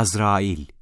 Azrail.